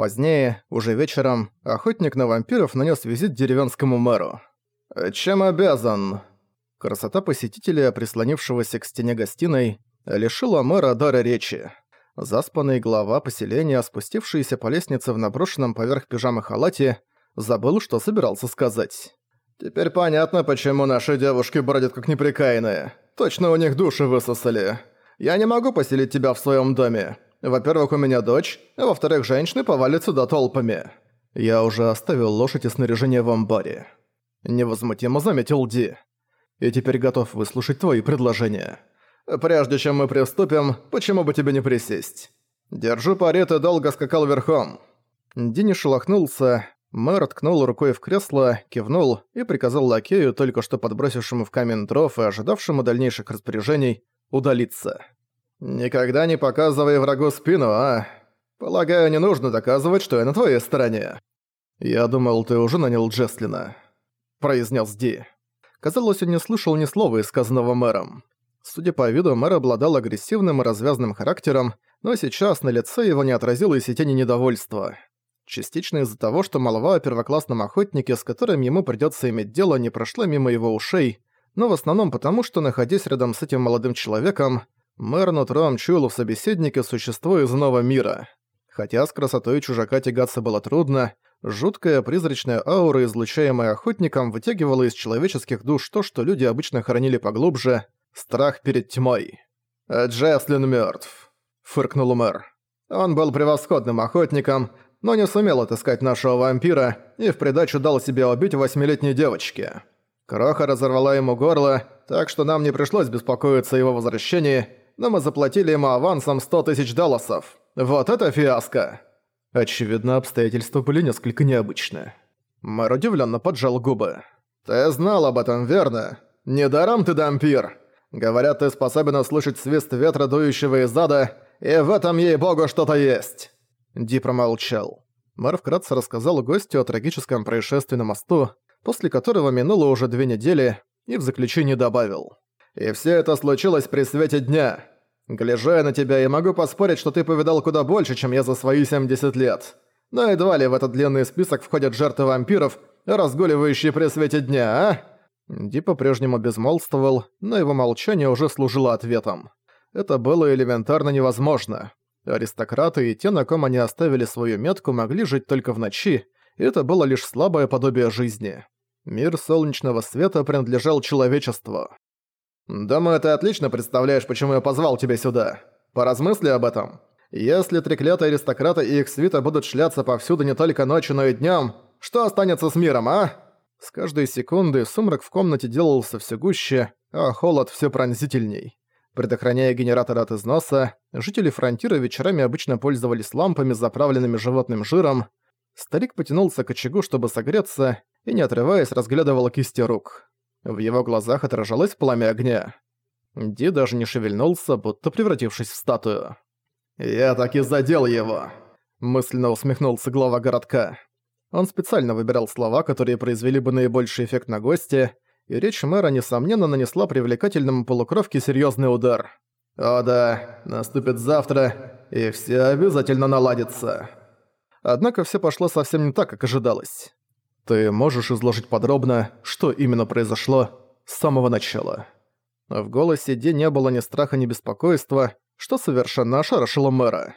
Позднее, уже вечером, охотник на вампиров нанес визит деревенскому мэру. «Чем обязан?» Красота посетителя, прислонившегося к стене гостиной, лишила мэра дара речи. Заспанный глава поселения, спустившийся по лестнице в наброшенном поверх пижамы халате, забыл, что собирался сказать. «Теперь понятно, почему наши девушки бродят как неприкаянные. Точно у них души высосали. Я не могу поселить тебя в своем доме. Во-первых, у меня дочь, а во-вторых, женщины повалят сюда толпами. Я уже оставил лошадь и снаряжение в амбаре». Невозмутимо заметил Ди. «И теперь готов выслушать твои предложения. Прежде чем мы приступим, почему бы тебе не присесть? Держу пари, ты долго скакал верхом». Ди не шелохнулся, Мэр ткнул рукой в кресло, кивнул и приказал лакею, только что подбросившему в камень дров и ожидавшему дальнейших распоряжений, удалиться. «Никогда не показывай врагу спину, а? Полагаю, не нужно доказывать, что я на твоей стороне». «Я думал, ты уже нанял Джеслина», — произнес Ди. Казалось, он не слышал ни слова сказанного мэром. Судя по виду, мэр обладал агрессивным и развязным характером, но сейчас на лице его не отразилось и тени недовольства. Частично из-за того, что молва о первоклассном охотнике, с которым ему придётся иметь дело, не прошла мимо его ушей, но в основном потому, что, находясь рядом с этим молодым человеком, мэр нутром чуял в собеседнике существо из нового мира. Хотя с красотой чужака тягаться было трудно, жуткая призрачная аура, излучаемая охотником, вытягивала из человеческих душ то, что люди обычно хоронили поглубже — страх перед тьмой. «Джеслин мёртв», — фыркнул мэр. «Он был превосходным охотником, но не сумел отыскать нашего вампира и в придачу дал себе убить восьмилетней девочке. Кроха разорвала ему горло, так что нам не пришлось беспокоиться о его возвращении, но мы заплатили ему авансом 100 тысяч долларов. Вот это фиаско!» Очевидно, обстоятельства были несколько необычны. Мэр удивленно поджал губы. «Ты знал об этом, верно? Недаром ты дампир. Говорят, ты способен услышать свист ветра, дующего из ада, и в этом, ей-богу, что-то есть!» Ди промолчал. Мэр вкратце рассказал гостю о трагическом происшествии на мосту, после которого минуло уже две недели, и в заключении добавил. «И все это случилось при свете дня. Гляжу я на тебя и могу поспорить, что ты повидал куда больше, чем я за свои 70 лет. Но едва ли в этот длинный список входят жертвы вампиров, разгуливающие при свете дня, а?» Ди по-прежнему безмолвствовал, но его молчание уже служило ответом. Это было элементарно невозможно. Аристократы и те, на ком они оставили свою метку, могли жить только в ночи, и это было лишь слабое подобие жизни. Мир солнечного света принадлежал человечеству. «Думаю, ты отлично представляешь, почему я позвал тебя сюда. Поразмысли об этом. Если треклятые аристократы и их свита будут шляться повсюду не только ночью, но и днем, что останется с миром, а?» С каждой секунды сумрак в комнате делался все гуще, а холод все пронзительней. Предохраняя генератор от износа, жители фронтира вечерами обычно пользовались лампами, заправленными животным жиром. Старик потянулся к очагу, чтобы согреться, и, не отрываясь, разглядывал кисти рук. В его глазах отражалось пламя огня. Ди даже не шевельнулся, будто превратившись в статую. «Я так и задел его!» Мысленно усмехнулся глава городка. Он специально выбирал слова, которые произвели бы наибольший эффект на гостя, и речь мэра, несомненно, нанесла привлекательному полукровке серьезный удар. «О да, наступит завтра, и все обязательно наладится». Однако все пошло совсем не так, как ожидалось. Ты можешь изложить подробно, что именно произошло с самого начала. В голосе Ди не было ни страха, ни беспокойства, что совершенно ошарашило мэра.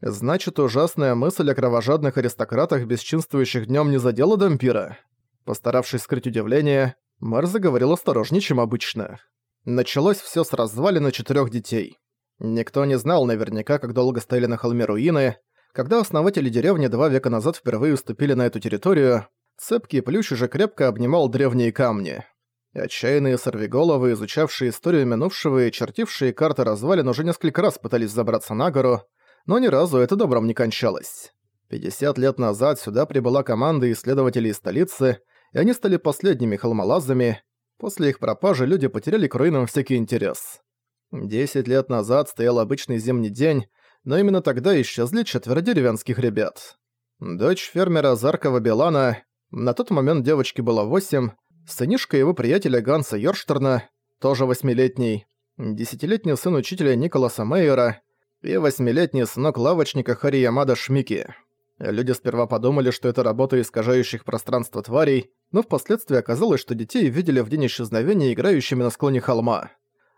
Значит, ужасная мысль о кровожадных аристократах, бесчинствующих днем, не задела Дампира? Постаравшись скрыть удивление, Мэр заговорил осторожнее, чем обычно. Началось всё с развалины четырёх детей. Никто не знал наверняка, как долго стояли на холме руины. Когда основатели деревни два века назад впервые уступили на эту территорию, цепкий плющ уже крепко обнимал древние камни. Отчаянные сорвиголовы, изучавшие историю минувшего и чертившие карты развалин, уже несколько раз пытались забраться на гору, но ни разу это добром не кончалось. 50 лет назад сюда прибыла команда исследователей из столицы – и они стали последними холмолазами. После их пропажи люди потеряли к руинам всякий интерес. Десять лет назад стоял обычный зимний день, но именно тогда исчезли четверо деревенских ребят. Дочь фермера Заркова Белана, на тот момент девочке было восемь, сынишка его приятеля Ганса Йорштерна, тоже восьмилетний, десятилетний сын учителя Николаса Мейера и восьмилетний сынок лавочника Хари Ямада Шмики. Люди сперва подумали, что это работа искажающих пространство тварей, но впоследствии оказалось, что детей видели в день исчезновения играющими на склоне холма.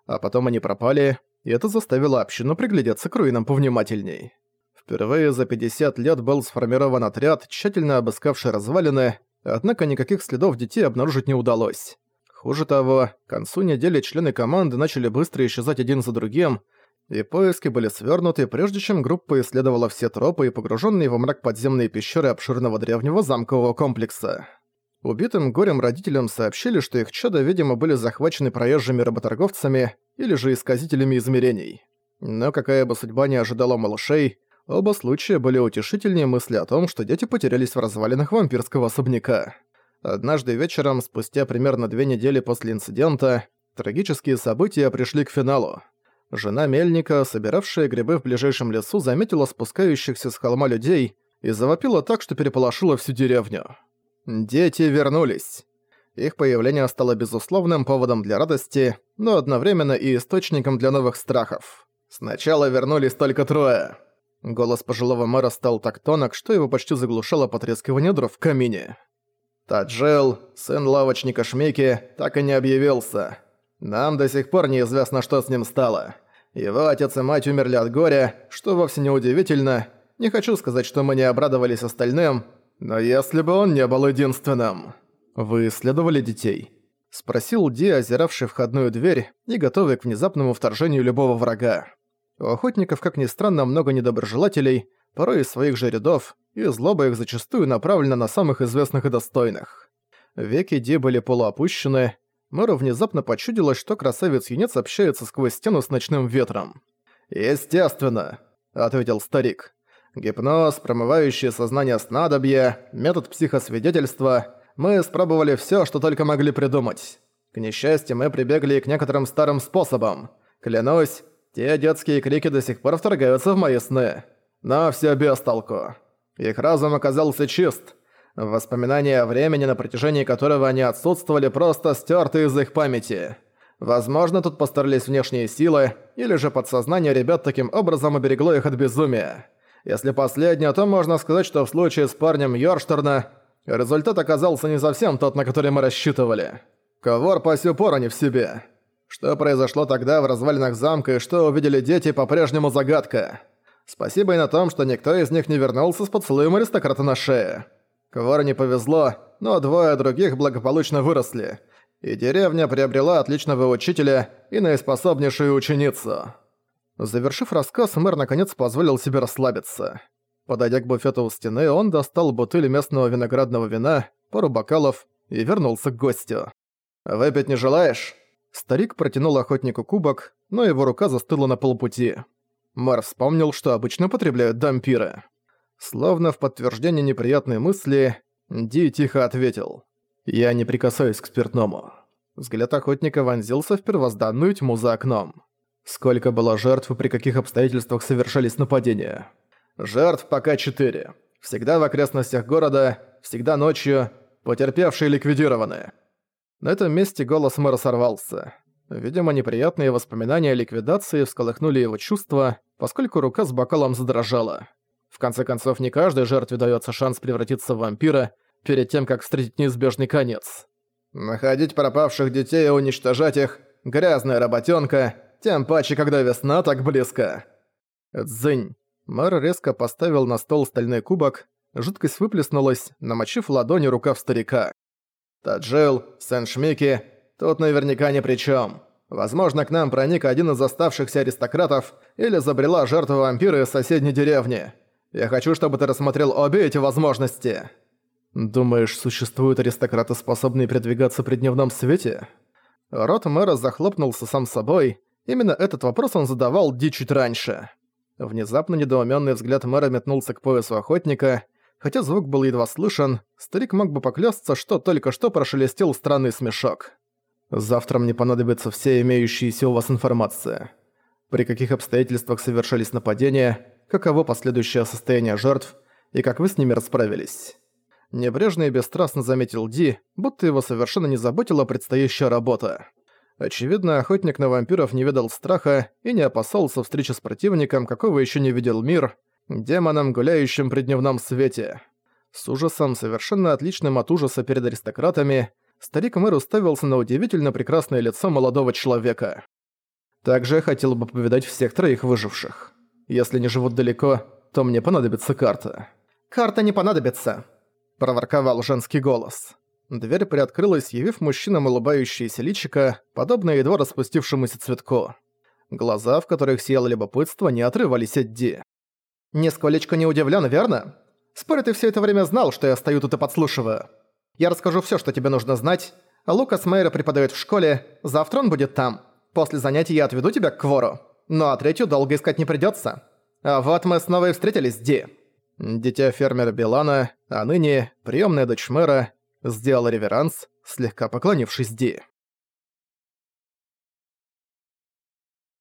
А потом они пропали, и это заставило общину приглядеться к руинам повнимательней. Впервые за 50 лет был сформирован отряд, тщательно обыскавший развалины, однако никаких следов детей обнаружить не удалось. Хуже того, к концу недели члены команды начали быстро исчезать один за другим, и поиски были свернуты, прежде чем группа исследовала все тропы и погруженные во мрак подземные пещеры обширного древнего замкового комплекса. Убитым горем родителям сообщили, что их чада, видимо, были захвачены проезжими работорговцами или же исказителями измерений. Но какая бы судьба ни ожидала малышей, оба случая были утешительнее мысли о том, что дети потерялись в развалинах вампирского особняка. Однажды вечером, спустя примерно две недели после инцидента, трагические события пришли к финалу. Жена Мельника, собиравшая грибы в ближайшем лесу, заметила спускающихся с холма людей и завопила так, что переполошила всю деревню. Дети вернулись. Их появление стало безусловным поводом для радости, но одновременно и источником для новых страхов. Сначала вернулись только трое. Голос пожилого мэра стал так тонок, что его почти заглушало потрескивание дров в камине. Таджел, сын лавочника Шмеки, так и не объявился. Нам до сих пор неизвестно, что с ним стало. Его отец и мать умерли от горя, что вовсе не удивительно. Не хочу сказать, что мы не обрадовались остальным, но если бы он не был единственным. Вы исследовали детей? Спросил Ди, озиравший входную дверь и готовый к внезапному вторжению любого врага. У охотников, как ни странно, много недоброжелателей, порой из своих же рядов, и злоба их зачастую направлена на самых известных и достойных. Веки Ди были полуопущены, Мэру внезапно почудилось, что красавец-юнец общается сквозь стену с ночным ветром. «Естественно», — ответил старик. «Гипноз, промывающее сознание снадобья, метод психосвидетельства — мы испробовали всё, что только могли придумать. К несчастью, мы прибегли к некоторым старым способам. Клянусь, те детские крики до сих пор вторгаются в мои сны. Но всё без толку. Их разум оказался чист, Воспоминания о времени, на протяжении которого они отсутствовали, просто стерты из их памяти. Возможно, тут постарались внешние силы, или же подсознание ребят таким образом оберегло их от безумия. Если последнее, то можно сказать, что в случае с парнем Йорштерна результат оказался не совсем тот, на который мы рассчитывали. Ковор по сю пору не в себе. Что произошло тогда в развалинах замка и что увидели дети, по-прежнему загадка. Спасибо и на том, что никто из них не вернулся с поцелуем аристократа на шее. Квару не повезло, но двое других благополучно выросли, и деревня приобрела отличного учителя и наиспособнейшую ученицу. Завершив рассказ, мэр наконец позволил себе расслабиться. Подойдя к буфету у стены, он достал бутыль местного виноградного вина, пару бокалов и вернулся к гостю. «Выпить не желаешь?» Старик протянул охотнику кубок, но его рука застыла на полпути. Мэр вспомнил, что обычно потребляют дампиры. Словно в подтверждение неприятной мысли, Ди тихо ответил. «Я не прикасаюсь к спиртному». Взгляд охотника вонзился в первозданную тьму за окном. Сколько было жертв и при каких обстоятельствах совершались нападения? Жертв пока четыре. Всегда в окрестностях города, всегда ночью, потерпевшие ликвидированы. На этом месте голос мэра сорвался. Видимо, неприятные воспоминания о ликвидации всколыхнули его чувства, поскольку рука с бокалом задрожала. В конце концов, не каждой жертве дается шанс превратиться в вампира перед тем, как встретить неизбежный конец. Находить пропавших детей и уничтожать их – грязная работенка, тем паче, когда весна так близко. Дзынь. Мэр резко поставил на стол стальной кубок, жидкость выплеснулась, намочив ладони рукав старика. Таджил, Сен-Шмики, тут наверняка ни при чем. Возможно, к нам проник один из оставшихся аристократов или забрела жертва вампира из соседней деревни. Я хочу, чтобы ты рассмотрел обе эти возможности. Думаешь, существуют аристократы, способные передвигаться при дневном свете? Рот мэра захлопнулся сам собой. Именно этот вопрос он задавал Ди чуть раньше. Внезапно недоумённый взгляд мэра метнулся к поясу охотника. Хотя звук был едва слышен, старик мог бы поклясться, что только что прошелестел странный смешок. «Завтра мне понадобится вся имеющаяся у вас информация. При каких обстоятельствах совершались нападения, каково последующее состояние жертв и как вы с ними расправились. Небрежно и бесстрастно заметил Ди, будто его совершенно не заботила предстоящая работа. Очевидно, охотник на вампиров не ведал страха и не опасался встречи с противником, какого еще не видел мир. Демоном, гуляющим при дневном свете. С ужасом, совершенно отличным от ужаса перед аристократами, старик мэр уставился на удивительно прекрасное лицо молодого человека. Также я хотел бы повидать всех троих выживших. Если не живут далеко, то мне понадобится карта. «Карта не понадобится», – проворковал женский голос. Дверь приоткрылась, явив мужчинам улыбающееся личико, подобное едва распустившемуся цветку. Глаза, в которых сияло любопытство, не отрывались от Ди. «Нисколечко не удивлен, верно? Спорю, ты все это время знал, что я стою тут и подслушиваю. Я расскажу все, что тебе нужно знать. Лукас Мейра преподает в школе, завтра он будет там. После занятий я отведу тебя к Квору. Ну а третью долго искать не придется. А вот мы снова и встретились, Ди». Дитя фермера Билана, а ныне приемная дочь мэра, сделала реверанс, слегка поклонившись Ди.